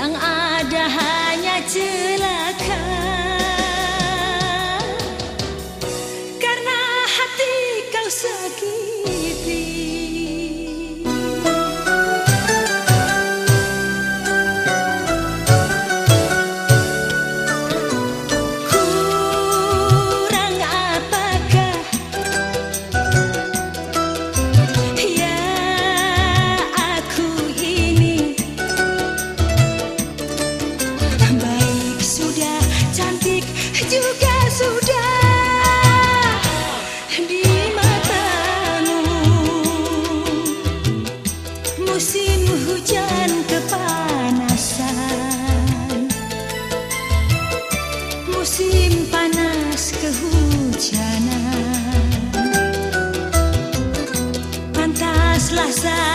yang ada hanya celaka. Karena hati kau sakit. casa.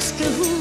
school